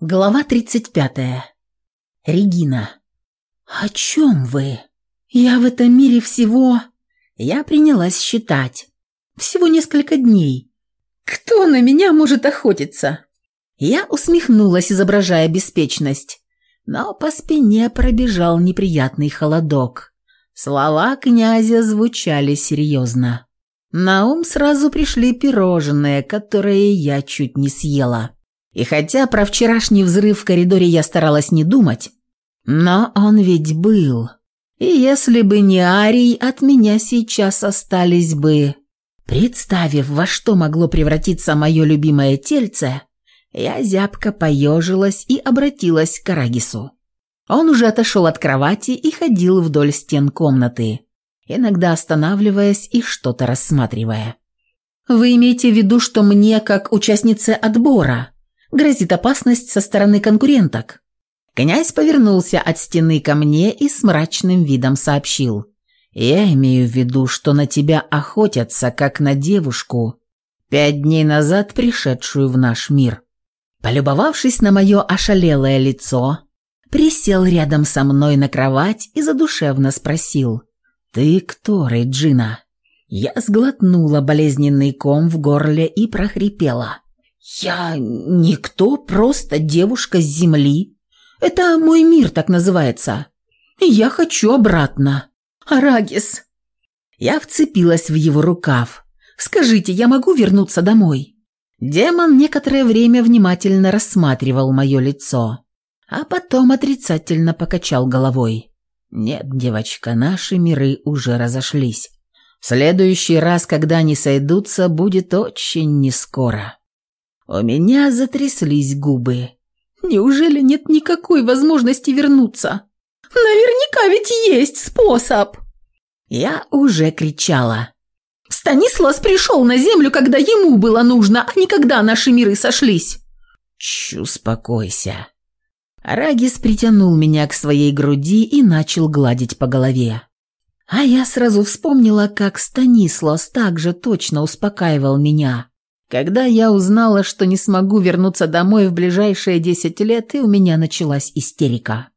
Глава 35. Регина. «О чем вы? Я в этом мире всего...» Я принялась считать. «Всего несколько дней. Кто на меня может охотиться?» Я усмехнулась, изображая беспечность, но по спине пробежал неприятный холодок. Слова князя звучали серьезно. На ум сразу пришли пирожные, которые я чуть не съела. И хотя про вчерашний взрыв в коридоре я старалась не думать, но он ведь был. И если бы не Арий, от меня сейчас остались бы... Представив, во что могло превратиться мое любимое тельце, я зябко поежилась и обратилась к Арагису. Он уже отошел от кровати и ходил вдоль стен комнаты, иногда останавливаясь и что-то рассматривая. «Вы имеете в виду, что мне, как участнице отбора, грозит опасность со стороны конкуренток. Князь повернулся от стены ко мне и с мрачным видом сообщил. «Я имею в виду, что на тебя охотятся, как на девушку, пять дней назад пришедшую в наш мир». Полюбовавшись на мое ошалелое лицо, присел рядом со мной на кровать и задушевно спросил. «Ты кто, Реджина?» Я сглотнула болезненный ком в горле и прохрипела. «Я никто, просто девушка с земли. Это мой мир так называется. Я хочу обратно. Арагис!» Я вцепилась в его рукав. «Скажите, я могу вернуться домой?» Демон некоторое время внимательно рассматривал мое лицо, а потом отрицательно покачал головой. «Нет, девочка, наши миры уже разошлись. В следующий раз, когда они сойдутся, будет очень нескоро». У меня затряслись губы. Неужели нет никакой возможности вернуться? Наверняка ведь есть способ. Я уже кричала. Станислав пришел на землю, когда ему было нужно, а не когда наши миры сошлись. Чу, успокойся. Рагис притянул меня к своей груди и начал гладить по голове. А я сразу вспомнила, как Станислав также точно успокаивал меня когда я узнала, что не смогу вернуться домой в ближайшие десять лет, и у меня началась истерика.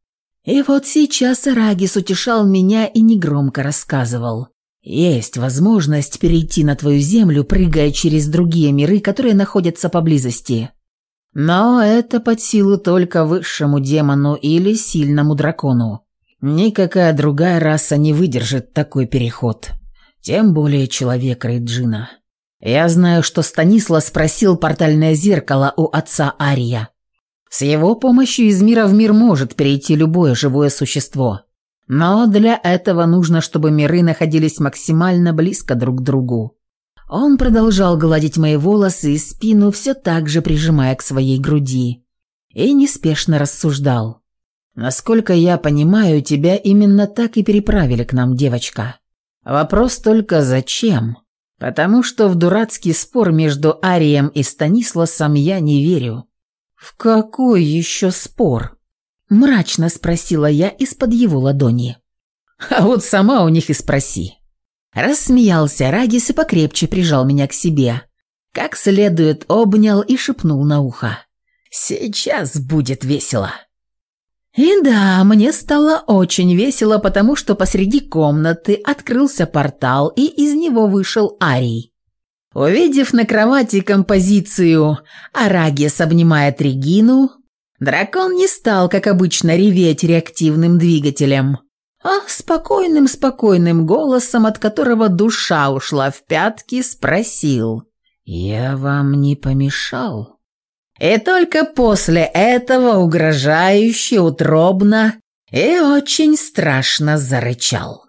И вот сейчас Арагис утешал меня и негромко рассказывал. «Есть возможность перейти на твою землю, прыгая через другие миры, которые находятся поблизости. Но это под силу только высшему демону или сильному дракону. Никакая другая раса не выдержит такой переход. Тем более человек и. Я знаю, что Станислав спросил портальное зеркало у отца Ария. С его помощью из мира в мир может перейти любое живое существо. Но для этого нужно, чтобы миры находились максимально близко друг к другу. Он продолжал гладить мои волосы и спину, все так же прижимая к своей груди. И неспешно рассуждал. «Насколько я понимаю, тебя именно так и переправили к нам, девочка. Вопрос только зачем?» потому что в дурацкий спор между Арием и Станисласом я не верю». «В какой еще спор?» – мрачно спросила я из-под его ладони. «А вот сама у них и спроси». Рассмеялся Рагис и покрепче прижал меня к себе. Как следует обнял и шепнул на ухо. «Сейчас будет весело». И да, мне стало очень весело, потому что посреди комнаты открылся портал, и из него вышел Арий. Увидев на кровати композицию «Арагес обнимает Регину», дракон не стал, как обычно, реветь реактивным двигателем, а спокойным-спокойным голосом, от которого душа ушла в пятки, спросил «Я вам не помешал?» и только после этого угрожающе, утробно и очень страшно зарычал.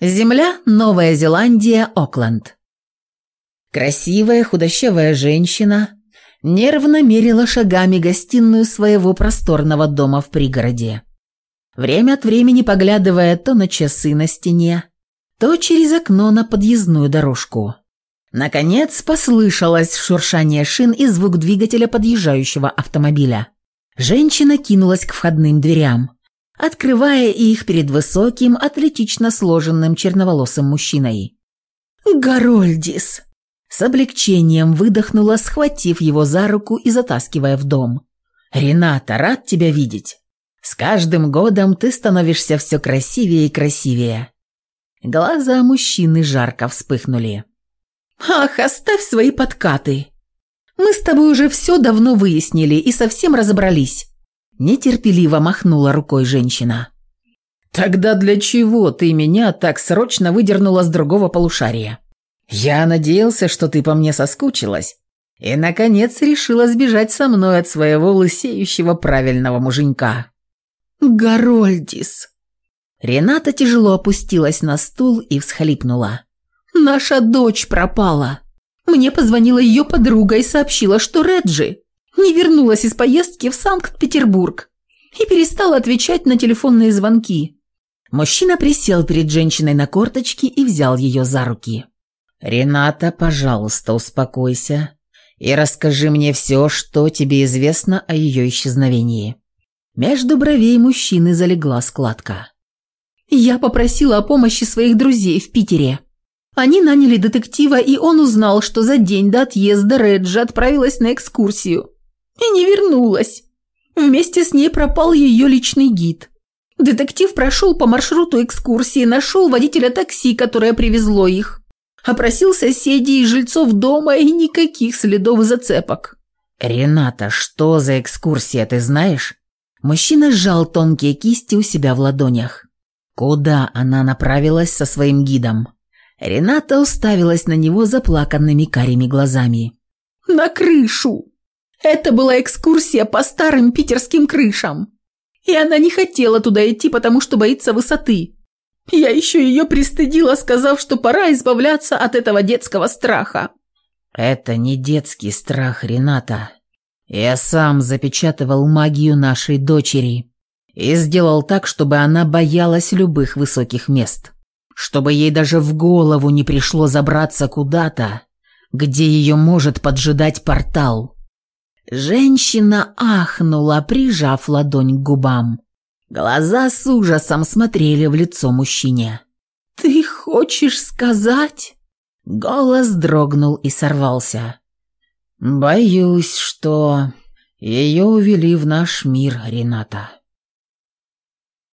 Земля, Новая Зеландия, Окленд. Красивая худощавая женщина нервно мерила шагами гостиную своего просторного дома в пригороде. Время от времени поглядывая то на часы на стене, то через окно на подъездную дорожку. Наконец послышалось шуршание шин и звук двигателя подъезжающего автомобиля. Женщина кинулась к входным дверям, открывая их перед высоким, атлетично сложенным черноволосым мужчиной. Гарольдис! С облегчением выдохнула, схватив его за руку и затаскивая в дом. «Рената, рад тебя видеть. С каждым годом ты становишься все красивее и красивее». Глаза мужчины жарко вспыхнули. «Ах, оставь свои подкаты!» «Мы с тобой уже все давно выяснили и совсем разобрались», – нетерпеливо махнула рукой женщина. «Тогда для чего ты меня так срочно выдернула с другого полушария? Я надеялся, что ты по мне соскучилась и, наконец, решила сбежать со мной от своего лысеющего правильного муженька». «Горольдис!» Рената тяжело опустилась на стул и всхлипнула. Наша дочь пропала. Мне позвонила ее подруга и сообщила, что Реджи не вернулась из поездки в Санкт-Петербург и перестала отвечать на телефонные звонки. Мужчина присел перед женщиной на корточки и взял ее за руки. «Рената, пожалуйста, успокойся и расскажи мне все, что тебе известно о ее исчезновении». Между бровей мужчины залегла складка. «Я попросила о помощи своих друзей в Питере. Они наняли детектива, и он узнал, что за день до отъезда Реджи отправилась на экскурсию. И не вернулась. Вместе с ней пропал ее личный гид. Детектив прошел по маршруту экскурсии, нашел водителя такси, которое привезло их. Опросил соседей и жильцов дома, и никаких следов зацепок. «Рената, что за экскурсия, ты знаешь?» Мужчина сжал тонкие кисти у себя в ладонях. «Куда она направилась со своим гидом?» Рената уставилась на него заплаканными карими глазами. «На крышу! Это была экскурсия по старым питерским крышам. И она не хотела туда идти, потому что боится высоты. Я еще ее пристыдила, сказав, что пора избавляться от этого детского страха». «Это не детский страх, Рената. Я сам запечатывал магию нашей дочери и сделал так, чтобы она боялась любых высоких мест чтобы ей даже в голову не пришло забраться куда-то, где ее может поджидать портал. Женщина ахнула, прижав ладонь к губам. Глаза с ужасом смотрели в лицо мужчине. «Ты хочешь сказать?» Голос дрогнул и сорвался. «Боюсь, что ее увели в наш мир, Рената».